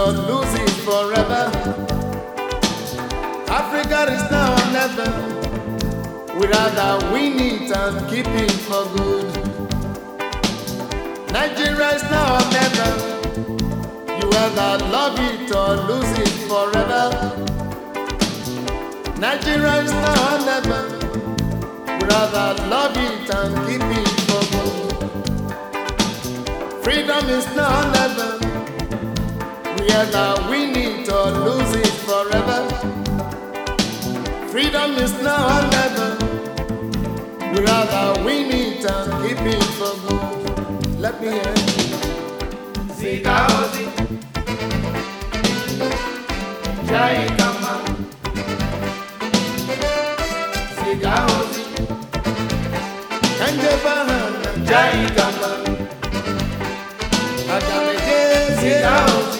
or lose it forever. Africa is now or never. We rather win it and keep it for good. Nigeria is now or never. You either love it or lose it forever. Nigeria is now or never. We rather love it and keep it for good. Freedom is now or never. We need to lose it forever. Freedom is now or never. We rather win it and keep it for good. Let me hear. Siga Hosi Jai Kama Siga Hosi Kanje Jai Kama agameje Siga siya,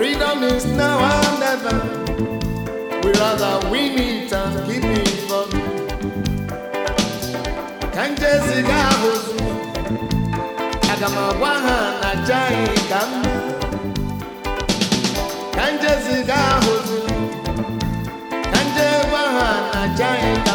Freedom is now or never. Never. We it and keep it for good. Kanje siga hozu, na jai kama. Kanje siga hozu, kanje na jai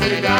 Cuidado.